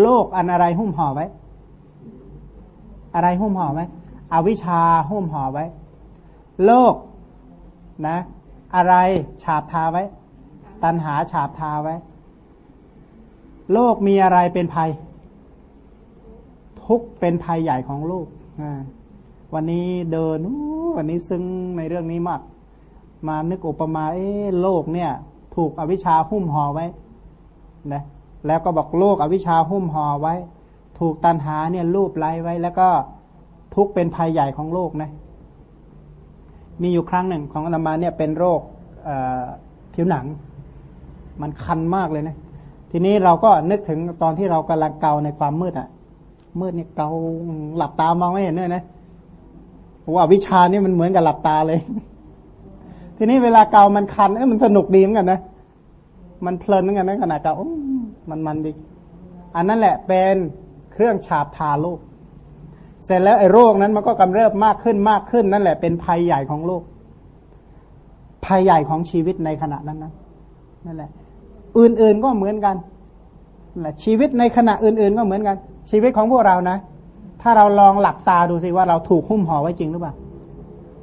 โลกอันอะไรหุ้มห่อไว้ อะไรหุ้มห่อไว้ อวิชชาหุ้มห่อไว้ โลกนะ อะไรฉาบทาไว้ ตันหาฉาบทาไว้ โลกมีอะไรเป็นภัย ทุกเป็นภัยใหญ่ของโลกวันนี้เดินวันนี้ซึ้งในเรื่องนี้มาก มานึกอุปมาเอโลกเนี่ย ถูกอวิชชาหุ้มห่อไว้นะ แล้วก็บอกโลกอวิชชาหุ้มห่อไว้ ถูกตันหาเนี่ยรูปไล้ไว้ แล้วก็ทุกเป็นภัยใหญ่ของโลกนะมีอยู่ครั้งหนึ่งของอนามาเนี่ยเป็นโรคผิวหนัง มันคันมากเลยนะทีนี้เราก็นึกถึงตอนที่เรากำลังเกาในความมืดอะ่ะ มืดเนี่ยเกาหลับตามองไม่เห็นเลยนะว่าวิชานี่มันเหมือนกับหลับตาเลย ทีนี้เวลาเกามันคันเอ้มันสนุกดีเหมือนกันนะมันเพลินเหมือนกันนะขณะเกา มันมันดีอันนั้นแหละเป็นเครื่องฉาบทาโลก เสร็จแล้วไอ้โรคนั้นมันก็กำเริบมากขึ้นมากขึ้น นั่นแหละเป็นภัยใหญ่ของโลก ภัยใหญ่ของชีวิตในขณะนั้นนะนั่นแหละ อื่นๆก็เหมือนกันนั่นแหละชีวิตในขณะอื่นๆ ก็เหมือนกัน ชีวิตของพวกเรานะ ถ้าเราลองหลับตาดูสิว่าเราถูกหุ้มห่อไว้จริงหรือเปล่า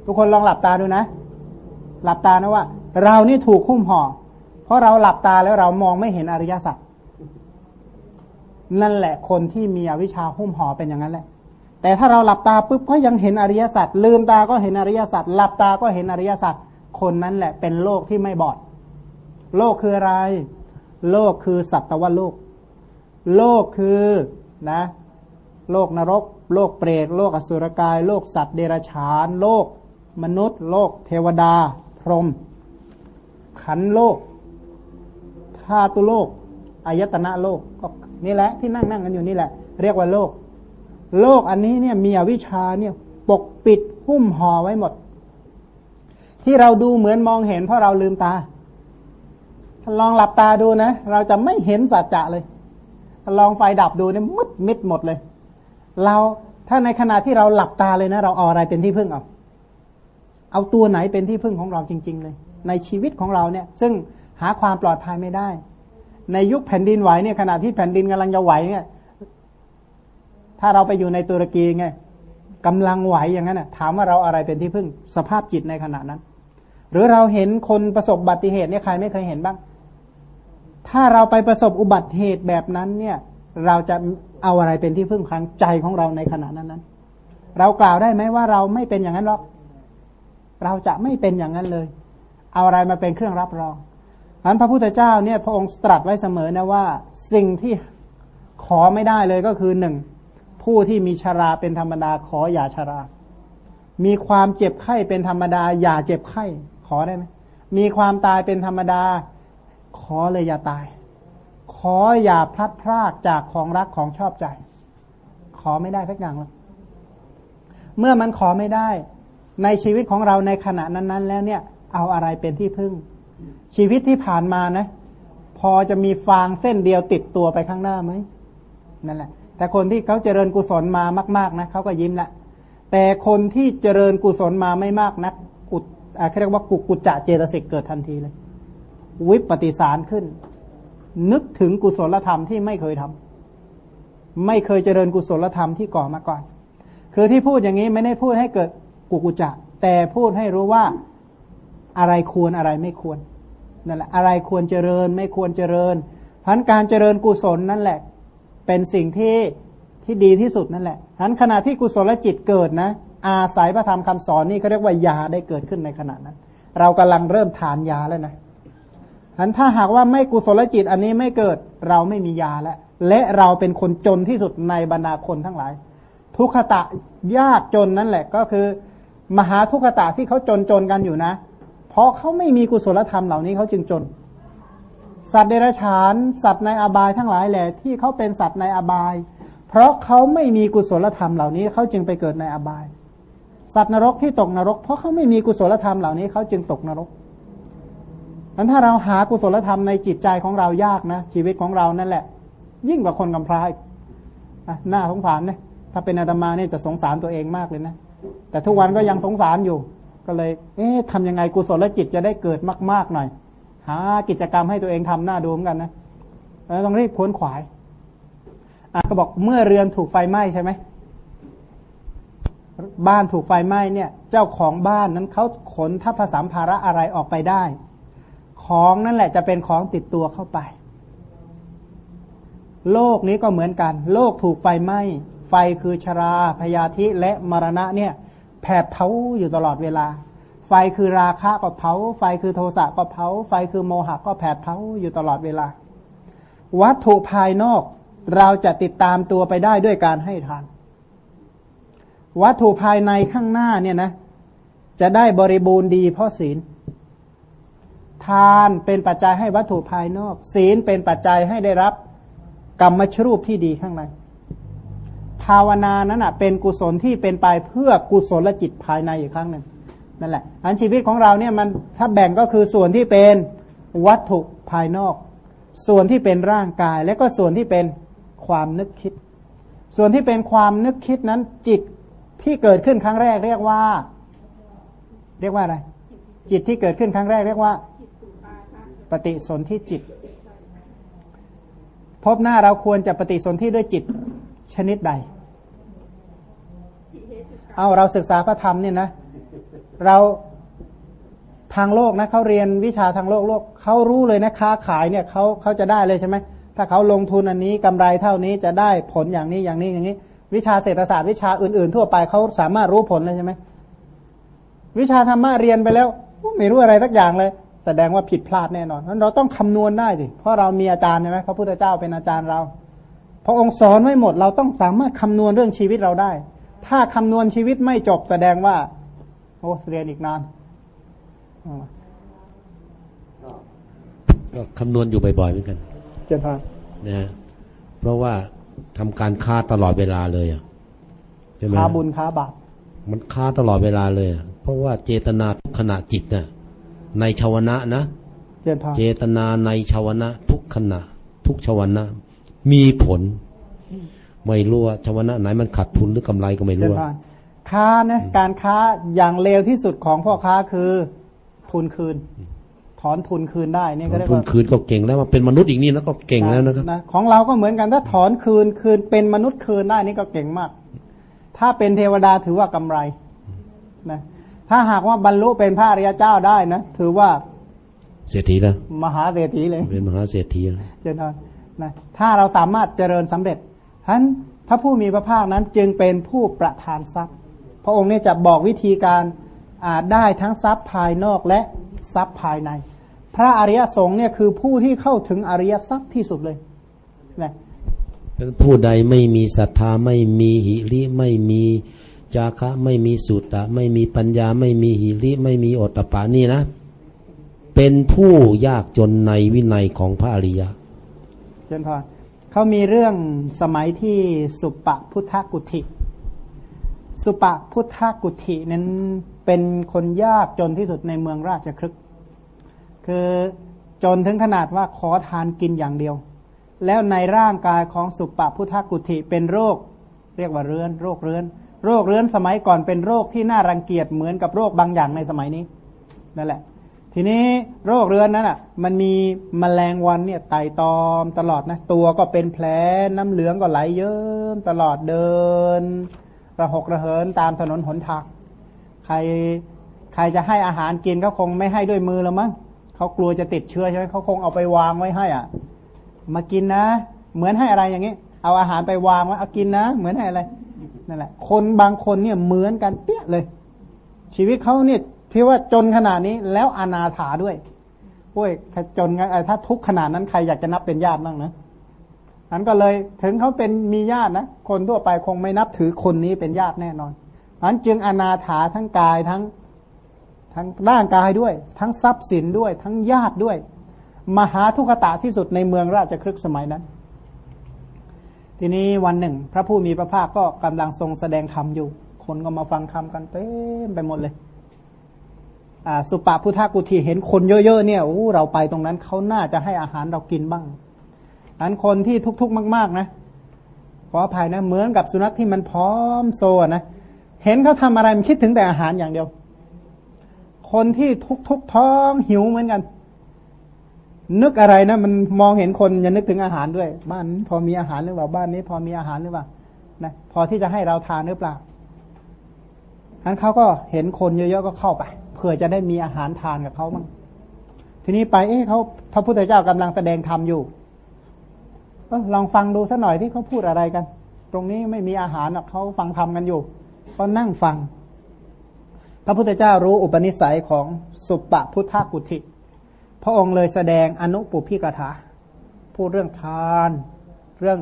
ทุกคนลองหลับตาดูนะ หลับตานะว่า เรานี่ถูกหุ้มห่อ เพราะเราหลับตาแล้วเรามองไม่เห็นอริยสัจ นั่นแหละคนที่มีอวิชชาหุ้มห่อเป็นอย่างนั้นแหละ แต่ถ้าเราหลับตาปุ๊บก็ยังเห็นอริยสัจลืมตาก็เห็นอริยสัจหลับตาก็เห็นอริยสัจคนนั้นแหละเป็นโลกที่ไม่บอด โลกคืออะไร โลกคือสัตวโลก โลกคือนะ โลกนรก โลกเปรตโลกอสุรกาย โลกสัตว์เดรัจฉาน โลก มนุษย์ โลก เทวดา พรหมขันโลกธาตุโลกอายตนะโลกก็ นี่แหละที่นั่งนั่งกันอยู่นี่แหละ เรียกว่าโลก โลกอันนี้เนี่ยมีอวิชชาเนี่ยปกปิดหุ้มห่อไว้หมด ที่เราดูเหมือนมองเห็นเพราะเราลืมตาลองหลับตาดูนะ เราจะไม่เห็นสัจจะเลย ลองไฟดับดูเนี่ยมืดมิดหมดเลย เราถ้าในขณะที่เราหลับตาเลยนะ เราเอาอะไรเป็นที่พึ่งเอาเอาตัวไหนเป็นที่พึ่งของเราจริง ๆ เลย ในชีวิตของเราเนี่ย ซึ่งหาความปลอดภัยไม่ได้ ในยุคแผ่นดินไหวเนี่ยขณะที่แผ่นดินกำลังจะไหวเนี่ยถ้าเราไปอยู่ในตุรกีไงกำลังไหวอย่างนั้นน่ะถามว่าเราอะไรเป็นที่พึ่ง สภาพจิตในขณะนั้น หรือเราเห็นคนประสบอุบัติเหตุเนี่ยใครไม่เคยเห็นบ้าง ถ้าเราไปประสบอุบัติเหตุแบบนั้นเนี่ย เราจะเอาอะไรเป็นที่พึ่งทางใจของเราในขณะนั้นนั้น เรากล่าวได้ไหมว่าเราไม่เป็นอย่างนั้นหรอกเราจะไม่เป็นอย่างนั้นเลย เอาอะไรมาเป็นเครื่องรับรอง อันพระพุทธเจ้าเนี่ยพระองค์ตรัสไว้เสมอนะว่า สิ่งที่ขอไม่ได้เลยก็คือหนึ่งผู้ที่มีชาราเป็นธรรมดาขออย่าชารา มีความเจ็บไข้เป็นธรรมดา อย่าเจ็บไข้ขอได้ไหมมีความตายเป็นธรรมดา ขอเลยอย่าตาย ขออย่าพลัดพรากจากของรักของชอบใจ ขอไม่ได้สักอย่างเลยเมื่อมันขอไม่ได้ ในชีวิตของเราในขณะนั้น ๆ แล้วเนี่ย เอาอะไรเป็นที่พึ่ง ชีวิตที่ผ่านมานะ พอจะมีฟางเส้นเดียวติดตัวไปข้างหน้าไหมนั่นแหละ แต่คนที่เขาเจริญกุศลมามาก ๆนะเขาก็ยิ้มละแต่คนที่เจริญกุศลมาไม่มากนักกุเขาเรียกว่ากุกุจจะเจตสิกเกิดทันทีเลย วิปฏิสารขึ้น นึกถึงกุศลธรรมที่ไม่เคยทำไม่เคยเจริญกุศลธรรมที่ก่อมาก่อน คือที่พูดอย่างนี้ไม่ได้พูดให้เกิดกุกุจจะแต่พูดให้รู้ว่า อะไรควรอะไรไม่ควรนั่นแหละอะไรควรเจริญไม่ควรเจริญพันการเจริญกุศลนั่นแหละ เป็นสิ่งที่ที่ดีที่สุดนั่นแหละพันขณะที่กุศลจิตเกิดนะ อาศัยพระธรรมคำสอนนี่เขาเรียกว่ายาได้เกิดขึ้นในขณะนั้น เรากำลังเริ่มทานยาแล้วนะพันถ้าหากว่าไม่กุศลจิตอันนี้ไม่เกิดเราไม่มียาแล้วและเราเป็นคนจนที่สุดในบรรดาคนทั้งหลาย ทุกขตะยากจนนั่นแหละก็คือ มหาทุกขตะที่เขาจนจนกันอยู่นะ เพราะเขาไม่มีกุศลธรรมเหล่านี้เขาจึงจน สัตว์เดรัจฉาน สัตว์ในอบายทั้งหลายแหละที่เขาเป็นสัตว์ในอบาย เพราะเขาไม่มีกุศลธรรมเหล่านี้เขาจึงไปเกิดในอบาย สัตว์นรกที่ตกนรก เพราะเขาไม่มีกุศลธรรมเหล่านี้เขาจึงตกนรกนั้นถ้าเราหากุศลธรรมในจิตใจของเรายากนะ ชีวิตของเรานั่นแหละ ยิ่งกว่าคนกำพร้าหน้าสงสารนะถ้าเป็นอาตมาเนี่ยจะสงสารตัวเองมากเลยนะ แต่ทุกวันก็ยังสงสารอยู่ ก็เลย เอ๊ะทำยังไงกุศลจิตจะได้เกิดมาก ๆหน่อย หากิจกรรมให้ตัวเองทำหน้าดูเหมือนกันนะแล้วต้องรีบค้นขวายอะก็บอกเมื่อเรือนถูกไฟไหม้ใช่ไหมบ้านถูกไฟไหม้เนี่ย เจ้าของบ้านนั้นเขาขนทัพสัมภาระอะไรออกไปได้ ของนั่นแหละจะเป็นของติดตัวเข้าไป โลกนี้ก็เหมือนกัน โลกถูกไฟไหม้ ไฟคือชราพยาธิและมรณะเนี่ย แผดเผาอยู่ตลอดเวลา ไฟคือราคะก็เผา ไฟคือโทสะก็เผา ไฟคือโมหะก็แผดเผาอยู่ตลอดเวลา วัตถุภายนอกเราจะติดตามตัวไปได้ด้วยการให้ทาน วัตถุภายในข้างหน้าเนี่ยนะ จะได้บริบูรณ์ดีเพราะศีล ทานเป็นปัจจัยให้วัตถุภายนอก ศีลเป็นปัจจัยให้ได้รับกรรมชรูปที่ดีข้างใน ภาวนานั้นอะเป็นกุศลที่เป็นไปเพื่อกุศลและจิตภายในอีกครั้งหนึ่งนั่นแหละอันชีวิตของเราเนี่ยมันถ้าแบ่งก็คือส่วนที่เป็นวัตถุภายนอก ส่วนที่เป็นร่างกาย และก็ส่วนที่เป็นความนึกคิด ส่วนที่เป็นความนึกคิดนั้นจิตที่เกิดขึ้นครั้งแรกเรียกว่า เรียกว่าอะไร จิตที่เกิดขึ้นครั้งแรกเรียกว่า ปฏิสนธิจิต พบหน้าเราควรจะปฏิสนธิด้วยจิตชนิดใด เอาเราศึกษาพระธรรมเนี่ยนะ เราทางโลกนะเขาเรียนวิชาทางโลกโลกเขารู้เลยนะค้าขายเนี่ยเขาเขาจะได้เลยใช่ไหมถ้าเขาลงทุนอันนี้กำไรเท่านี้จะได้ผลอย่างนี้อย่างนี้อย่างนี้ วิชาเศรษฐศาสตร์วิชาอื่น ๆ ทั่วไปเขาสามารถรู้ผลเลยใช่ไหมวิชาธรรมะเรียนไปแล้ว ไม่รู้อะไรสักอย่างเลย แสดงว่าผิดพลาดแน่นอนนั้นเราต้องคำนวณได้สิเพราะเรามีอาจารย์ใช่ไหมพระพุทธเจ้าเป็นอาจารย์เราพระองค์สอนไว้หมด เราต้องสามารถคำนวณเรื่องชีวิตเราได้ ถ้าคำนวณชีวิตไม่จบแสดงว่า โอ้เรียนอีกนานก็คำนวณอยู่บ่อยๆเหมือนกัน เจนพานนะฮะเพราะว่าทำการค้าตลอดเวลาเลยอะใช่ไหมค้าบุญค้าบาปมันค้าตลอดเวลาเลยเพราะว่าเจตนาทุกขณะจิตน่ะ ในชาวนะนะเจนพานเจตนาในชาวนะ ทุกขณะ ทุกชาวนะ มีผล ไม่รู้ว่าชาวนะไหนมันขาดทุนหรือกำไรก็ไม่รู้ค้านะการค้าอย่างเลวที่สุดของพ่อค้าคือทุนคืน ถอนทุนคืนได้นี่ก็ได้ทุนคืนก็เก่งแล้วมาเป็นมนุษย์อีกนี่แล้วก็เก่งแล้วนะครับของเราก็เหมือนกันถ้าถอนคืนคืนเป็นมนุษย์คืนได้นี่ก็เก่งมาก ถ้าเป็นเทวดาถือว่ากำไรนะถ้าหากว่าบรรลุเป็นพระอริยเจ้าได้นะถือว่าเศรษฐีแล้วมหาเศรษฐีเลยเป็นมหาเศรษฐีแล้วเจนนะถ้าเราสามารถเจริญสำเร็จ ฉะนั้นพระผู้มีพระภาคนั้นจึงเป็นผู้ประทานทรัพย์ พระองค์เนี่ยจะบอกวิธีการได้ทั้งทรัพย์ภายนอกและทรัพย์ภายใน พระอริยสงฆ์เนี่ยคือผู้ที่เข้าถึงอริยทรัพย์ที่สุดเลยนะผู้ใดไม่มีศรัทธาไม่มีหิริไม่มีจาคะไม่มีสุตตะไม่มีปัญญาไม่มีหิริไม่มีอตตปานี่นะ เป็นผู้ยากจนในวินัยของพระอริยะเจนพอ เขามีเรื่องสมัยที่สุปะพุทธกุฏิสุปะพุทธกุฏินั้นเป็นคนยากจนที่สุดในเมืองราชครึก คือจนถึงขนาดว่าขอทานกินอย่างเดียว แล้วในร่างกายของสุปะพุทธกุฏิเป็นโรค เรียกว่าเรื้อน โรคเรื้อน โรคเรื้อนสมัยก่อนเป็นโรคที่น่ารังเกียจเหมือนกับโรคบางอย่างในสมัยนี้นั่นแหละ ทีนี้โรคเรื้อนนั้นอะ มันมีมแมลงวันเนี่ยไต่ตอมตลอดนะ ตัวก็เป็นแผลน้ำเหลืองก็ไหลเยิ้มตลอดเดิน ระหกระเหินตามถนนหนทางใครใครจะให้อาหารกินเขาคงไม่ให้ด้วยมือแล้วมั้งเขากลัวจะติดเชื้อใช่ไหมเขาคงเอาไปวางไว้ให้อะ มากินนะ เหมือนให้อะไรอย่างนี้ เอาอาหารไปวางไว้เอากินนะ เหมือนให้อะไรนั่นแหละ คนบางคนเนี่ยเหมือนกันเปี้ยเลย ชีวิตเขาเนี่ย ที่ว่าจนขนาดนี้แล้วอนาถาด้วยโอ้ยถ้าจนถ้าทุกขนาดนั้นใครอยากจะนับเป็นญาติบ้างนะนั้นก็เลยถึงเขาเป็นมีญาตินะคนทั่วไปคงไม่นับถือคนนี้เป็นญาติแน่นอนนั้นจึงอนาถาทั้งกายทั้งทั้งร่างกายด้วย ทั้งทรัพย์สินด้วย ทั้งญาติด้วย มหาทุกขตะที่สุดในเมืองราชครึกสมัยนั้น ทีนี้วันหนึ่ง พระผู้มีพระภาคก็กำลังทรงแสดงธรรมอยู่ คนก็มาฟังธรรมกันเต็มไปหมดเลย สุปาพุทธกุฏิเห็นคนเยอะๆเนี่ยโอ้เราไปตรงนั้นเขาน่าจะให้อาหารเรากินบ้างอันคนที่ทุกๆมาก ๆนะขออภัยนะเหมือนกับสุนัขที่มันพร้อมโซนะเห็นเขาทำอะไรมันคิดถึงแต่อาหารอย่างเดียว คนที่ทุกๆท้องหิวเหมือนกัน นึกอะไรนะมันมองเห็นคนจะนึกถึงอาหารด้วย บ้านพอมีอาหารหรือเปล่าบ้านนี้ พอมีอาหารหรือเปล่านะพอที่จะให้เราทานหรือเปล่าอันเขาก็เห็นคนเยอะๆก็เข้าไป เผื่อจะได้มีอาหารทานกับเขาบ้างทีนี้ไปเอ๊ะเขาพระพุทธเจ้ากำลังแสดงธรรมอยู่เอลองฟังดูสักหน่อยที่เขาพูดอะไรกัน ตรงนี้ไม่มีอาหารหรอกเขาฟังธรรมกันอยู่ ก็นั่งฟัง พระพุทธเจ้ารู้อุปนิสัยของสุปปพุทธกุติพระองค์เลยแสดงอนุปุพิกถาพูดเรื่องทาน เรื่อง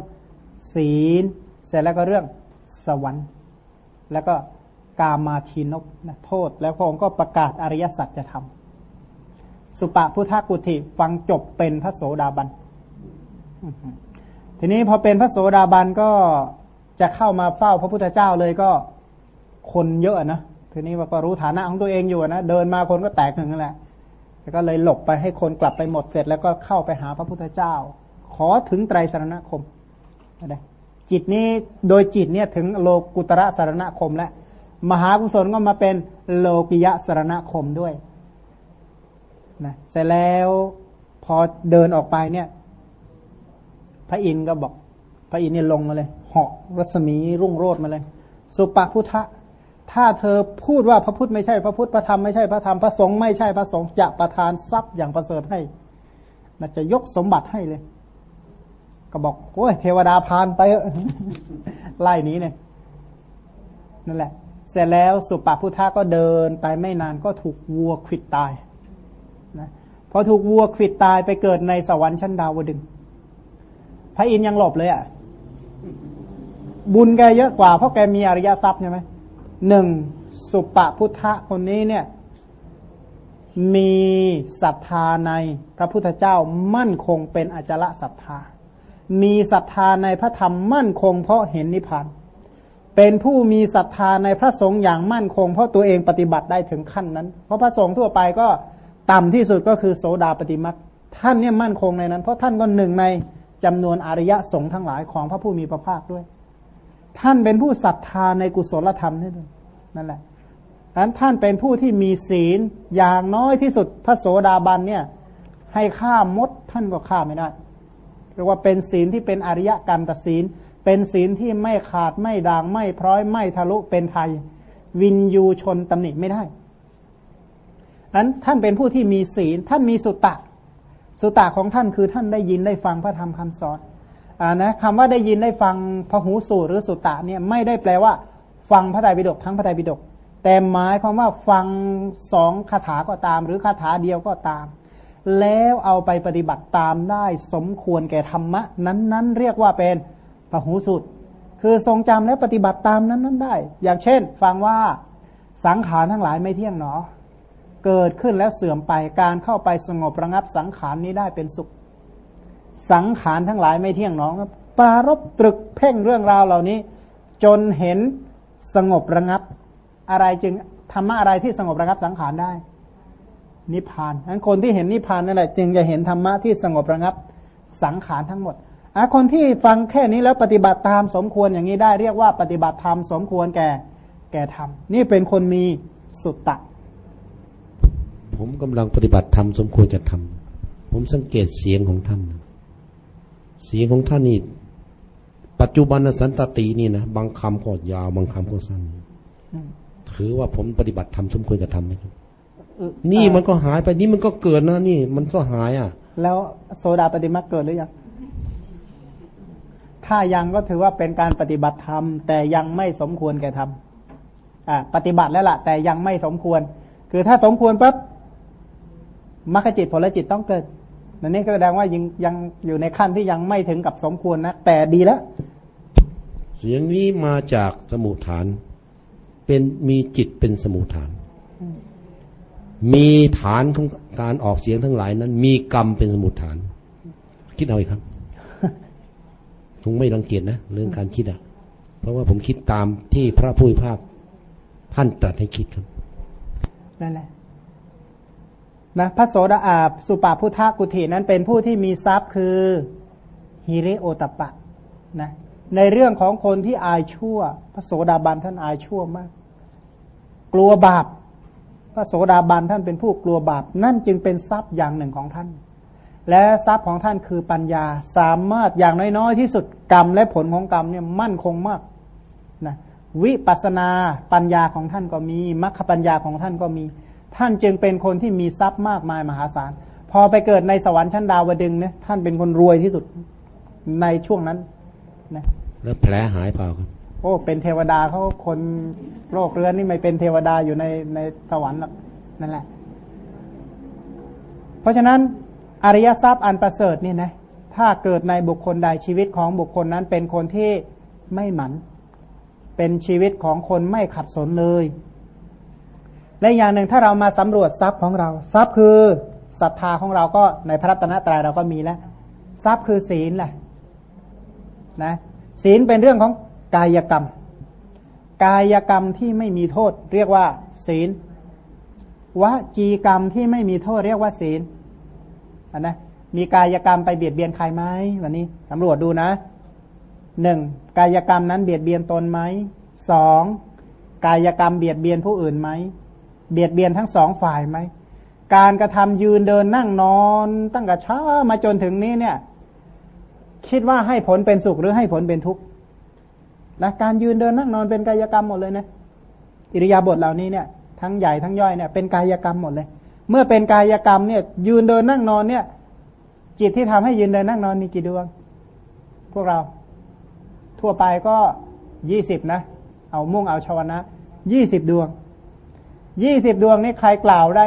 ศีล เสร็จแล้วก็เรื่องสวรรค์ แล้วก็ กามาทีนกนะโทษ แล้วพระองค์ก็ประกาศอริยสัจจะทำสุปพุทธกุติฟังจบเป็นพระโสดาบันทีนี้พอเป็นพระโสดาบันก็จะเข้ามาเฝ้าพระพุทธเจ้าเลยก็คนเยอะนะทีนี้ว่าก็รู้ฐานะของตัวเองอยู่นะเดินมาคนก็แตกหนึ่งนั่นแหละแล้วก็เลยหลบไปให้คนกลับไปหมดเสร็จ แล้วก็เข้าไปหาพระพุทธเจ้า ขอถึงไตรสารณคมอะไรจิตนี้โดยจิตเนี่ยถึงโลกุตระสารณคมแล้ว มหากุศลก็มาเป็นโลกิยะสารณคมด้วยนะเสร็จแล้วพอเดินออกไปเนี่ย พระอินทร์ก็บอก พระอินทร์เนี่ยลงมาเลย เหาะรัศมีรุ่งโรจน์มาเลย สุปพุทธะถ้าเธอพูดว่าพระพุทธไม่ใช่พระพุทธพระธรรมไม่ใช่พระธรรมพระสงฆ์ไม่ใช่พระสงฆ์จะประทานทรัพย์อย่างประเสริฐให้น่าจะยกสมบัติให้เลย ก็บอกโอ้ยเทวดาพานไปไล่นี้เนี่ยนั่นแหละ เสร็จแล้วสุปาพุทธะก็เดินไปไม่นานก็ถูกวัวขิดตายนะพอถูกวัวขิดตายไปเกิดในสวรรค์ชั้นดาวดึง พระอินยังหลบเลยอะ่ะ บุญแกเยอะกว่าเพราะแกมีอริยทรัพย์ใช่ไหมหนึ่งสุปาพุทธะคนนี้เนี่ย มีศรัทธาในพระพุทธเจ้ามั่นคงเป็นอจละศรัทธา มีศรัทธาในพระธรรมมั่นคงเพราะเห็นนิพพาน เป็นผู้มีศรัทธาในพระสงฆ์อย่างมั่นคง เพราะตัวเองปฏิบัติได้ถึงขั้นนั้น เพราะพระสงฆ์ทั่วไปก็ต่ำที่สุดก็คือโสดาปฏิมัติท่านเนี่ยมั่นคงในนั้น เพราะท่านก็หนึ่งในจำนวนอริยะสงฆ์ทั้งหลายของพระผู้มีพระภาคด้วย ท่านเป็นผู้ศรัทธาในกุศลธรรมนี่ด้วยนั่นแหละดังนั้นท่านเป็นผู้ที่มีศีลอย่างน้อยที่สุดพระโสดาบันเนี่ยให้ฆ่ามดท่านก็ฆ่าไม่ได้เรียกว่าเป็นศีลที่เป็นอริยกันตศีล เป็นศีลที่ไม่ขาดไม่ด่างไม่พร้อยไม่ทะลุเป็นไทย วินยูชนตำหนิไม่ได้นั้นท่านเป็นผู้ที่มีศีล ท่านมีสุตตะ สุตตะของท่านคือท่านได้ยินได้ฟังพระธรรมคำสอนอ่านะคำว่าได้ยินได้ฟังพระหูสูตรหรือสุตตะเนี่ยไม่ได้แปลว่า ฟังพระไตรปิฎกทั้งพระไตรปิฎกแต่หมายความว่าฟังสองคาถาก็ตาม หรือคาถาเดียวก็ตาม แล้วเอาไปปฏิบัติตามได้สมควรแก่ธรรมะ นั้นๆ เรียกว่าเป็น ปหูสุด คือทรงจำและปฏิบัติตามนั้นๆได้ อย่างเช่น ฟังว่าสังขารทั้งหลายไม่เที่ยงหนอ เกิดขึ้นแล้วเสื่อมไปการเข้าไปสงบระงับสังขารนี้ได้เป็นสุข สังขารทั้งหลายไม่เที่ยงหนอปารบตรึกเพ่งเรื่องราวเหล่านี้ จนเห็นสงบระงับ อะไรจึงธรรมะอะไรที่สงบระงับสังขารได้ นิพพานนั้นคนที่เห็นนิพพานนั่นแหละจึงจะเห็นธรรมะที่สงบระงับสังขารทั้งหมด อคนที่ฟังแค่นี้แล้วปฏิบัติตามสมควรอย่างนี้ได้เรียกว่าปฏิบัติธรรมสมควรแก่แก่ธรรมนี่เป็นคนมีสุตตะ ผมกำลังปฏิบัติธรรมสมควรจะทำผมสังเกตเสียงของท่าน เสียงของท่านนี่ปัจจุบันสันตตินี่นะบางคำก็ยาวบางคำก็สั้นถือว่าผมปฏิบัติทำสมควรจะทำไหมครับนี่มันก็หายไปนี่มันก็เกิดนะนี่ มันก็หายอะ แล้วโซดาปฏิมาเกิดหรือยัง ถ้ายังก็ถือว่าเป็นการปฏิบัติธรรม แต่ยังไม่สมควรแก่ทำอ่าปฏิบัติแล้วล่ะ แต่ยังไม่สมควร คือถ้าสมควรปั๊บมรรคจิตผลจิตต้องเกิดนั่นนี่ก็แสดงว่ายังยังอยู่ในขั้นที่ยังไม่ถึงกับสมควรนะแต่ดีแล้ว เสียงนี้มาจากสมุทฐาน เป็นมีจิตเป็นสมุทฐาน มีฐานของการออกเสียงทั้งหลายนั้น มีกรรมเป็นสมุทฐาน คิดเอาอีกครับ คงไม่รังเกียจนะเรื่องการคิดอะ เพราะว่าผมคิดตามที่พระผู้พิพากท่านตรัสให้คิดครับนั่นแหละนะพระโสดาอาสุปาพุทธกุฏินั้นเป็นผู้ที่มีทรัพย์คือฮิริโอตปะนะในเรื่องของคนที่อายชั่ว พระโสดาบันท่านอายชั่วมาก กลัวบาป พระโสดาบันท่านเป็นผู้กลัวบาป นั่นจึงเป็นทรัพย์อย่างหนึ่งของท่าน และทรัพย์ของท่านคือปัญญา สามารถอย่างน้อยๆที่สุดกรรมและผลของกรรมเนี่ยมั่นคงมากนะวิปัสนาปัญญาของท่านก็มีมรรคปัญญาของท่านก็มี ท่านจึงเป็นคนที่มีทรัพย์มากมายมหาศาล พอไปเกิดในสวรรค์ชั้นดาวดึงเนี่ยท่านเป็นคนรวยที่สุดในช่วงนั้นนะแล้วแผลหายเปล่าครับโอ้เป็นเทวดาเขาคนโรคเรื้อนนี่ไม่เป็นเทวดาอยู่ในในสวรรค์หรอกนั่นแหละ เพราะฉะนั้น อริยทรัพย์อันประเสริฐนี่นะถ้าเกิดในบุคคลใดชีวิตของบุคคลนั้นเป็นคนที่ไม่หมัน เป็นชีวิตของคนไม่ขัดสนเลย และอย่างหนึ่งถ้าเรามาสำรวจทรัพย์ของเรา ทรัพย์คือศรัทธาของเราก็ในพระรัตนตรัยเราก็มีแล้ว ทรัพย์คือศีลแหละนะศีลเป็นเรื่องของกายกรรม กายกรรมที่ไม่มีโทษ เรียกว่า ศีลวจีกรรมที่ไม่มีโทษเรียกว่าศีล นนะมีกายกรรมไปเบียดเบียนใครไหมวันนี้สำรวจดูนะหนึ่งกายกรรมนั้นเบียดเบียนตนไหมสองกายกรรมเบียดเบียนผู้อื่นไหมเบียดเบียนทั้งสองฝ่ายไหมการกระทำยืนเดินนั่งนอน ตั้งแต่เช้ามาจนถึงนี้เนี่ย คิดว่าให้ผลเป็นสุขหรือให้ผลเป็นทุกข์นะการยืนเดินนั่งนอนเป็นกายกรรมหมดเลยนะอิริยาบถเหล่านี้เนี่ยทั้งใหญ่ทั้งย่อยเนี่ยเป็นกายกรรมหมดเลย เมื่อเป็นกายกรรมเนี่ย ยืนเดินนั่งนอนเนี่ย จิตที่ทำให้ยืนเดินนั่งนอนมีกี่ดวง พวกเรา ทั่วไปก็ยี่สิบนะ เอามุ่งเอาชาวนะยี่สิบดวงยี่สิบดวงนี่ใครกล่าวได้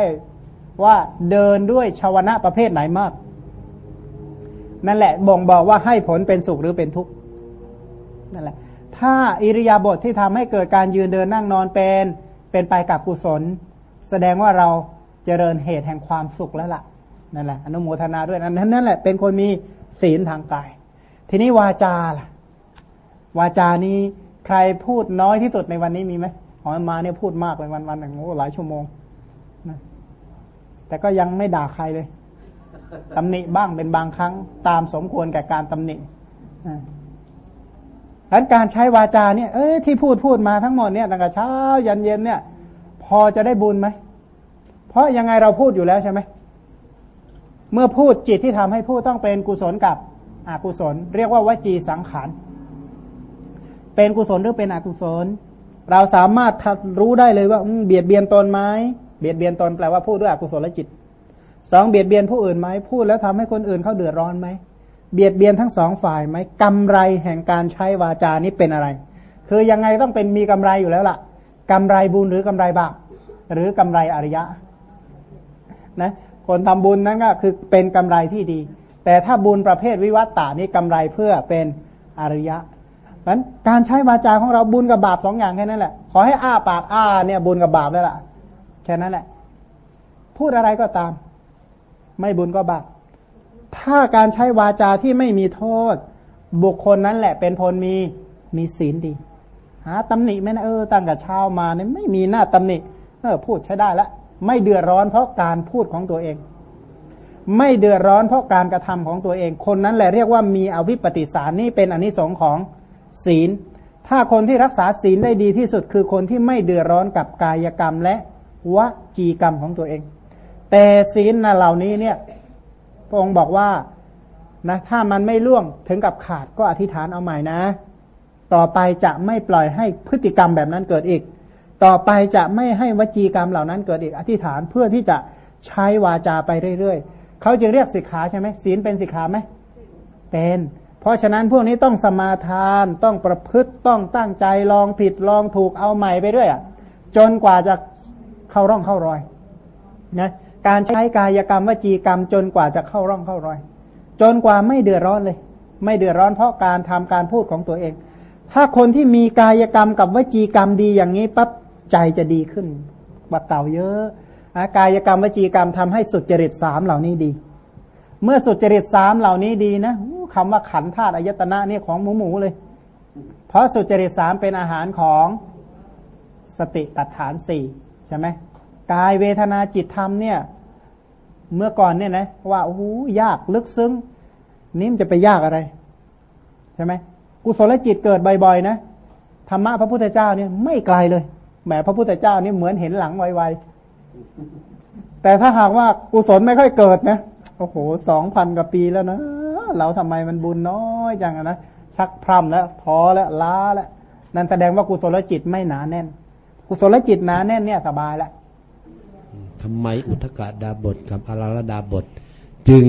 ว่าเดินด้วยชาวนะประเภทไหนมาก นั่นแหละ บ่งบอกว่าให้ผลเป็นสุขหรือเป็นทุกข์นั่นแหละ ถ้าอิริยาบถทที่ทำให้เกิดการยืนเดินนั่งนอนเป็น เป็นไปกับกุศล แสดงว่าเรา เจริญเหตุแห่งความสุขแล้วล่ะนั่นแหละอนุโมทนาด้วยนั้นนั่นแหละเป็นคนมีศีลทางกาย ทีนี้วาจาล่ะ วาจานี้ใครพูดน้อยที่สุดในวันนี้มีไหมอ๋อมาเนี่ยพูดมากเลยวันวันหนึ่งโอ้หลายชั่วโมงนะแต่ก็ยังไม่ด่าใครเลยตำหนิบ้างเป็นบางครั้งตามสมควรแก่การตำหนิดังการใช้วาจาเนี่ย เอ้ยที่พูดพูดมาทั้งหมดเนี่ยตั้งแต่เช้ายันเย็นเนี่ย พอจะได้บุญไหม ราะยังไงเราพูดอยู่แล้วใช่ไหม เมื่อพูดจิตที่ทำให้พูดต้องเป็นกุศลกับอกุศล เรียกว่าวจีสังขาร เป็นกุศลหรือเป็นอกุศล เราสามารถรู้ได้เลยว่าเบียดเบียนตนไหมเบียดเบียนตนแปลว่าพูดด้วยอกุศลจิตสองเบียดเบียนผู้อื่นไหมพูดแล้วทำให้คนอื่นเขาเดือดร้อนไหมเบียดเบียนทั้งสองฝ่ายไหมกำไรแห่งการใช้วาจานี้เป็นอะไร คือยังไงต้องเป็นมีกำไรอยู่แล้วล่ะกำไรบุญหรือกำไรบาปหรือกำไรอริยะ นะคนทำบุญนั้นก็คือเป็นกำไรที่ดี แต่ถ้าบุญประเภทวิวัตตานี่กำไรเพื่อเป็นอริยะนั้นการใช้วาจาของเราบุญกับบาปสองอย่างแค่นั้นแหละ ขอให้อ้าปากอ้าเนี่ยบุญกับบาปแล้วล่ะ แค่นั้นแหละ พูดอะไรก็ตาม ไม่บุญก็บาป ถ้าการใช้วาจาที่ไม่มีโทษ บุคคลนั้นแหละ เป็นพลมีมีศีลดี หาตำหนิไม่นะเออตั้งแต่เช้ามาเนี่ยไม่มีหน้าตำหนิ เออ พูดใช้ได้แล้ว ไม่เดือดร้อนเพราะการพูดของตัวเอง ไม่เดือดร้อนเพราะการกระทำของตัวเอง คนนั้นแหละเรียกว่ามีอวิปปิสารนี่เป็นอนนิสงค์ของศีล ถ้าคนที่รักษาศีลได้ดีที่สุดคือคนที่ไม่เดือดร้อนกับกายกรรมและวจีกรรมของตัวเอง แต่ศีลนะเหล่านี้เนี่ยพระองค์บอกว่านะถ้ามันไม่ล่วงถึงกับขาดก็อธิษฐานเอาใหม่นะ ต่อไปจะไม่ปล่อยให้พฤติกรรมแบบนั้นเกิดอีก ต่อไปจะไม่ให้วจีกรรมเหล่านั้นเกิดอีกอธิษฐานเพื่อที่จะใช้วาจาไปเรื่อยๆเขาจึงเรียกสิกขาใช่ไหมศีลเป็นสิกขาไหมเป็น เพราะฉะนั้นพวกนี้ต้องสมาทานต้องประพฤติต้องตั้งใจลองผิดลองถูกเอาใหม่ไปเรื่อยจนกว่าจะเข้าร่องเข้ารอยนะการใช้กายกรรมวจีกรรม จนกว่าจะเข้าร่องเข้ารอย จนกว่าไม่เดือดร้อนเลย ไม่เดือดร้อนเพราะการทำการพูดของตัวเอง ถ้าคนที่มีกายกรรมกับวจีกรรมดีอย่างนี้ปั๊บ ใจจะดีขึ้นบัดเก่าเยอะกายกรรมวจีกรรมทำให้สุดจริตสามเหล่านี้ดี เมื่อสุดจริตสามเหล่านี้ดีนะคำว่าขันธาตุอายตนะเนี่ยของหมูหมูเลย เพราะสุจริตสามเป็นอาหารของสติปัฏฐานสี่ใช่ไหมกายเวทนาจิตธรรมเนี่ย เมื่อก่อนเนี่ยนะ ว่าโอ้โหยากลึกซึ้งนี่มันจะไปยากอะไร ใช่ไหมกุศลจิตเกิดบ่อยๆนะธรรมะพระพุทธเจ้าเนี่ยไม่ไกลเลย แหมพระพุทธเจ้านี่เหมือนเห็นหลังไวๆแต่ถ้าหากว่ากุศลไม่ค่อยเกิดนะโอ้โหสองพันกว่าปีแล้วนะเราทำไมมันบุญน้อยจังนะชักพร่ำแล้วท้อแล้วล้าแล้วนั่นแสดงว่ากุศลจิตไม่หนาแน่น กุศลจิตหนาแน่นเนี่ยสบายแล้วทำไมอุทกดาบทกับอาราลดาบท จึง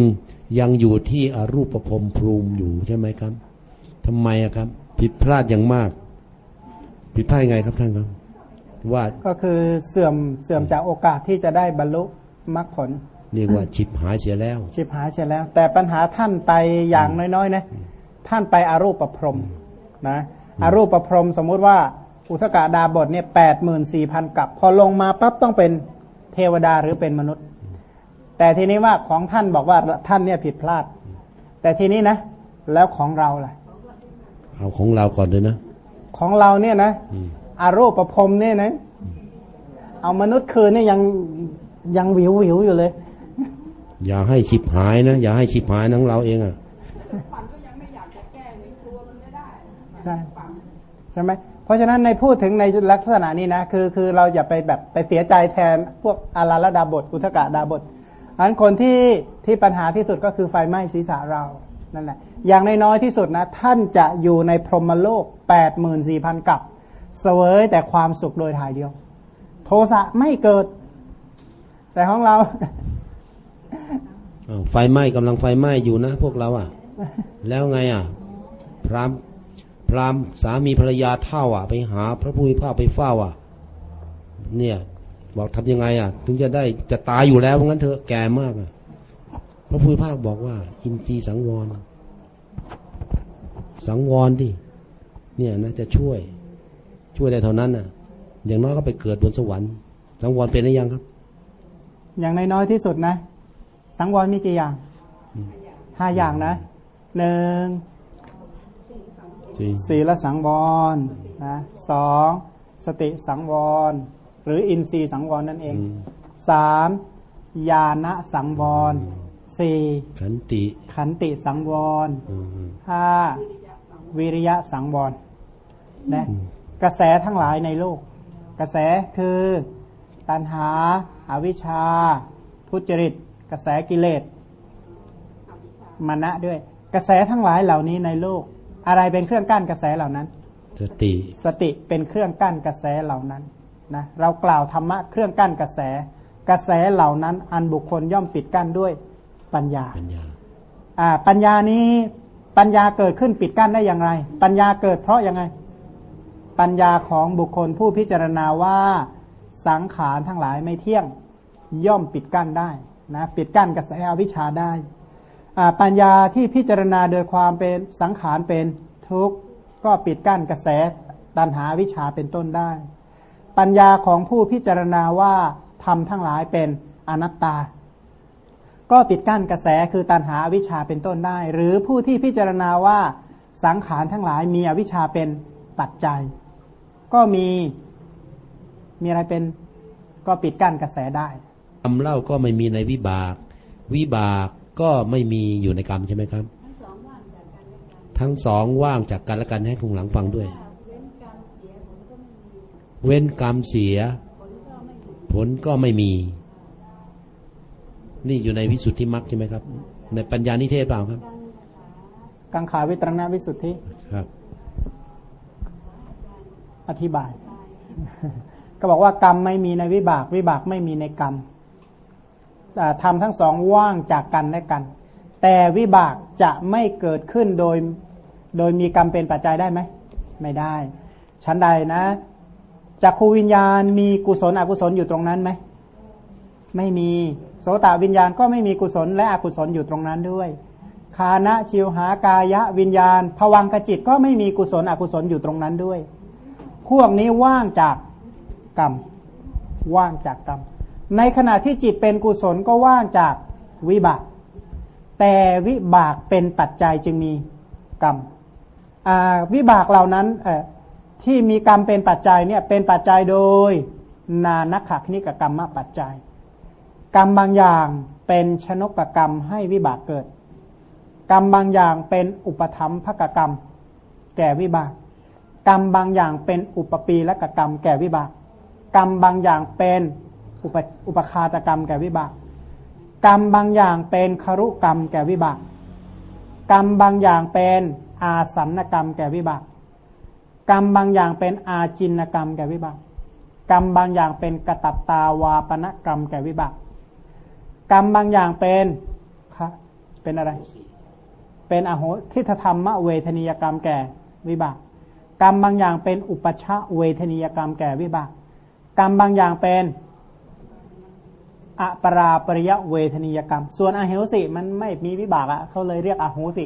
ยังอยู่ที่อรูปภพภูมิอยู่ใช่ไหมครับทำไมครับ ผิดพลาดอย่างมาก ผิดพลาดยังไงครับท่านครับ ว่าก็คือเสื่อมเสื่อมจากโอกาสที่จะได้บรรลุมรรคผลเรียกว่าฉิบหายเสียแล้วฉิบหายเสียแล้ว แต่ปัญหาท่านไปอย่างน้อยๆนะท่านไปอารูปประพรมนะอารูปประพรมสมมุติว่าอุทกาดาบทเนี่ยแปดหมื่นสี่พันกับ พอลงมาปั๊บต้องเป็นเทวดาหรือเป็นมนุษย์ แต่ทีนี้ว่าของท่านบอกว่าท่านเนี่ยผิดพลาด แต่ทีนี้นะ แล้วของเราล่ะ เอาของเราก่อนเลยนะ ของเราเนี่ยนะ อารูปประพรมเนี่ยนะ เอามนุษย์คืนนี่ยังยังวิววิวอยู่เลย อย่าให้ชิบหายนะ อย่าให้ชิบหายนังเราเองอะใช่ใช่ไหมเพราะฉะนั้นในพูดถึงในลักษณะนี้นะคือคือเราอย่าไปแบบไปเสียใจแทนพวกอาราลดาบทอุทกะดาบทอันคนที่ที่ปัญหาที่สุดก็คือไฟไหม้ศีรษะเรานั่นแหละอย่างน้อยที่สุดนะ ท่านจะอยู่ในพรหมโลกแปดหมื่นสี่พันกับ เสวยแต่ความสุขโดยถ่ายเดียว โทสะไม่เกิด แต่ของเราไฟไหม้กำลังไฟไหม้อยู่นะพวกเราอะ แล้วไงอะ พรามพรามสามีภรรยาเท่าอะ ไปหา พระผู้มีพระไปเฝ้าอะ เนี่ย บอกทำยังไงอะ ถึงจะได้จะตายอยู่แล้วงั้นเถอะแก่มากอะ พระผู้มีพระบอกว่า อินทรีย์สังวร สังวรที่เนี่ยนะจะช่วย ช่วยได้เท่านั้นอะ อย่างน้อยก็ไปเกิดบนสวรรค์สังวรเป็นได้ยังครับ อย่างน้อยที่สุดนะ สังวรมีกี่อย่างห้าอย่างนะหนึ่งศีลสังวรนะสองสติสังวร หรืออินทรีย์สังวรนั่นเองสามญาณสังวรสี่ขันติขันติสังวรห้าวิริยะสังวรนะ กระแสทั้งหลายในโลก กระแสคือตัณหาอาวิชชา ทุจริต กระแสกิเลสมณะด้วย กระแสทั้งหลายเหล่านี้ในโลก อะไรเป็นเครื่องกั้นกระแสเหล่านั้น สติ สติเป็นเครื่องกั้นกระแสเหล่านั้นนะเรากล่าวธรรมะเครื่องกั้นกระแส กระแสเหล่านั้น อันบุคคลย่อมปิดกั้นด้วยปัญญาปัญญาอ่าปัญญานี้ปัญญาเกิดขึ้นปิดกั้นได้อย่างไร ปัญญาเกิดเพราะยังไง ปัญญาของบุคคลผู้พิจารณาว่าสังขารทั้งหลายไม่เที่ยงย่อมปิดกั้นได้นะปิดกั้นกระแสอวิชชาได้ปัญญาที่พิจารณาโดยความเป็นสังขารเป็นทุกข์ก็ปิดกั้นกระแสตัณหาวิชาเป็นต้นได้ ปัญญาของผู้พิจารณาว่าทำทั้งหลายเป็นอนัตตา ก็ปิดกั้นกระแสคือตัณหาวิชาเป็นต้นได้ หรือผู้ที่พิจารณาว่าสังขารทั้งหลายมีอวิชชาเป็นปัจจัย ก็มีมีอะไรเป็นก็ปิดกั้นกระแสได้ทำเล่าก็ไม่มีในวิบาก วิบากก็ไม่มีอยู่ในกรรมใช่ไหมครับ ทั้งสองว่างจากกันและกันให้พุงหลังฟังด้วย เว้นกรรมเสีย ผลก็ไม่มี นี่อยู่ในวิสุทธิมรรคใช่ไหมครับ ในปัญญานิเทศเปล่าครับ กังขาวิตรณวิสุทธิครับ อธิบาย ก็บอกว่ากรรมไม่มีในวิบาก วิบากไม่มีในกรรมทำทั้งสองว่างจากกันและกัน แต่วิบากจะไม่เกิดขึ้นโดย โดยมีกรรมเป็นปัจจัยได้ไหม ไม่ได้ ชั้นใดนะจักขูวิญญาณมีกุศลอกุศลอยู่ตรงนั้นไหม ไม่มีโสตวิญญาณก็ไม่มีกุศลและอกุศลอยู่ตรงนั้นด้วย คานะชิวหากายะวิญญาณผวังกจิตก็ไม่มีกุศลอกุศลอยู่ตรงนั้นด้วย พวกนี้ว่างจากกรรม ว่างจากกรรม ในขณะที่จิตเป็นกุศลก็ว่างจากวิบาก แต่วิบากเป็นปัจจัยจึงมีกรรมวิบากเหล่านั้นที่มีกรรมเป็นปัจจัยเนี่ยเป็นปัจจัยโดยนานักขคณิกกรรมปัจจัย กรรมบางอย่างเป็นชนกกรรมให้วิบากเกิด กรรมบางอย่างเป็นอุปธรรมภกกรรม แก่วิบาก กรรมบางอย่างเป็นอุปปีและกรรมแก่วิบาก กรรมบางอย่างเป็นอุปอุปคาตกรรมแก่วิบาก กรรมบางอย่างเป็นครุกรรมแก่วิบาก กรรมบางอย่างเป็นอาสันกรรมแก่วิบาก กรรมบางอย่างเป็นอาจินกรรมแก่วิบาก กรรมบางอย่างเป็นกตัตตาวาปณกรรมแก่วิบาก กรรมบางอย่างเป็นเป็นอะไร เป็นอโหทิฏฐธรรมเวทนิยกรรมแก่วิบาก กรรมบางอย่างเป็นอุปชาเวทนิยกรรมแก่วิบากกรรมบางอย่างเป็นอปราปริยะเวทนิยกรรม ส่วนอโหสิมันไม่มีวิบากอะเขาเลยเรียกอโหสิ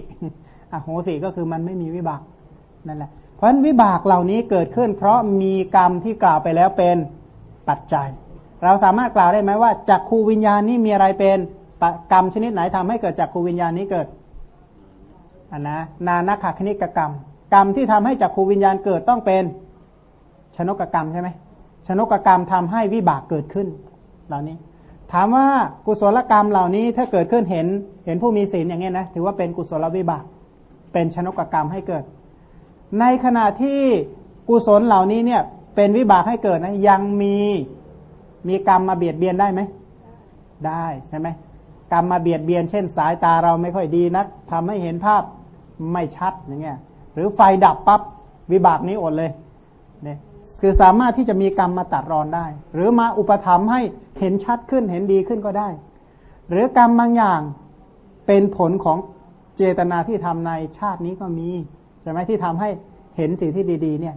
อโหสิก็คือมันไม่มีวิบากนั่นแหละ เพราะฉะนั้นวิบากเหล่านี้เกิดขึ้น เพราะมีกรรมที่กล่าวไปแล้วเป็นปัจจัย เราสามารถกล่าวได้ไหมว่าจากคูวิญญาณนี้มีอะไรเป็นกรรมชนิดไหนทำให้เกิดจากคูวิญญาณนี้เกิดอันนะนานาคคณิกกรรม กรรมที่ทำให้จากคูวิญญาณเกิดต้องเป็นชนกกรรมใช่ไหมชนกกรรมทำให้วิบากเกิดขึ้น เหล่านี้ ถามว่ากุศลกรรมเหล่านี้ถ้าเกิดขึ้นเห็นเห็นผู้มีศีลอย่างเงี้ยนะถือว่าเป็นกุศลวิบาก เป็นชนกกรรมให้เกิด ในขณะที่กุศลเหล่านี้เนี่ยเป็นวิบากให้เกิดนะยังมีมีกรรมมาเบียดเบียนได้ไหมได้ใช่ไหมกรรมมาเบียดเบียน เช่น สายตาเราไม่ค่อยดีนักทำให้เห็นภาพไม่ชัดอย่างเงี้ย หรือไฟดับปับ๊บวิบากนี้อดเลยเนี่ยคือสามารถที่จะมีกรรมมาตัดรอนได้ หรือมาอุปถัมภ์ให้เห็นชัดขึ้นเห็นดีขึ้นก็ได้ หรือกรรมบางอย่างเป็นผลของเจตนาที่ทำในชาตินี้ก็มีใช่ไหมที่ทำให้เห็นสิ่งที่ดี ๆ เนี่ย